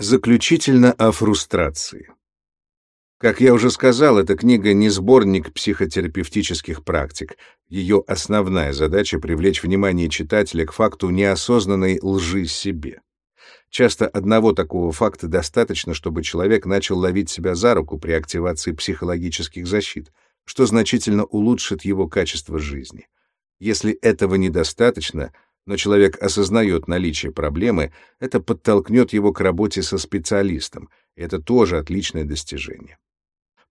Заключительно о фрустрации. Как я уже сказал, эта книга не сборник психотерапевтических практик. Ее основная задача — привлечь внимание читателя к факту неосознанной лжи себе. Часто одного такого факта достаточно, чтобы человек начал ловить себя за руку при активации психологических защит, что значительно улучшит его качество жизни. Если этого недостаточно — но человек осознает наличие проблемы, это подтолкнет его к работе со специалистом. Это тоже отличное достижение.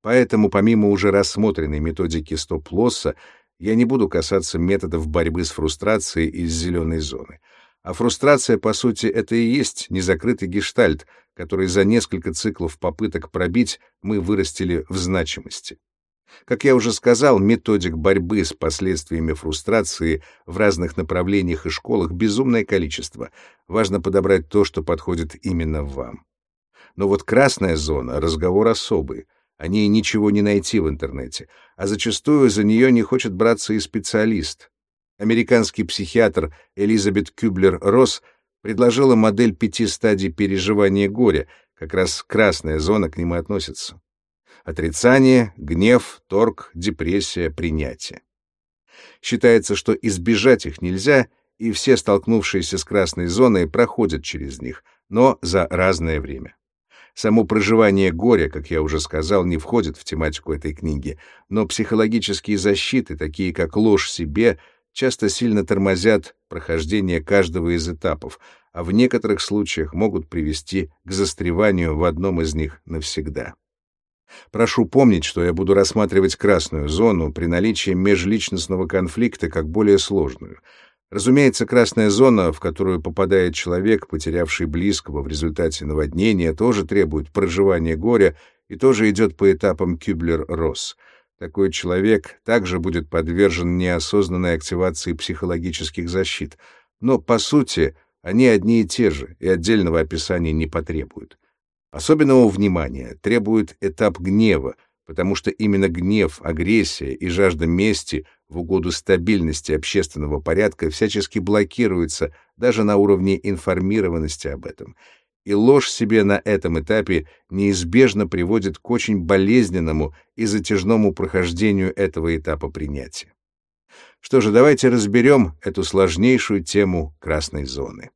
Поэтому, помимо уже рассмотренной методики стоп-лосса, я не буду касаться методов борьбы с фрустрацией из зеленой зоны. А фрустрация, по сути, это и есть незакрытый гештальт, который за несколько циклов попыток пробить мы вырастили в значимости. Как я уже сказал, методик борьбы с последствиями фрустрации в разных направлениях и школах безумное количество. Важно подобрать то, что подходит именно вам. Но вот красная зона — разговор особый. О ней ничего не найти в интернете, а зачастую за нее не хочет браться и специалист. Американский психиатр Элизабет Кюблер-Росс предложила модель пяти стадий переживания горя, как раз красная зона к нему относится. Отрицание, гнев, торг, депрессия, принятие. Считается, что избежать их нельзя, и все столкнувшиеся с красной зоной проходят через них, но за разное время. Само проживание горя, как я уже сказал, не входит в тематику этой книги, но психологические защиты, такие как ложь себе, часто сильно тормозят прохождение каждого из этапов, а в некоторых случаях могут привести к застреванию в одном из них навсегда. Прошу помнить, что я буду рассматривать красную зону при наличии межличностного конфликта как более сложную. Разумеется, красная зона, в которую попадает человек, потерявший близкого в результате наводнения, тоже требует проживания горя и тоже идет по этапам Кюблер-Росс. Такой человек также будет подвержен неосознанной активации психологических защит, но, по сути, они одни и те же и отдельного описания не потребуют. Особенного внимания требует этап гнева, потому что именно гнев, агрессия и жажда мести в угоду стабильности общественного порядка всячески блокируются даже на уровне информированности об этом. И ложь себе на этом этапе неизбежно приводит к очень болезненному и затяжному прохождению этого этапа принятия. Что же, давайте разберем эту сложнейшую тему красной зоны.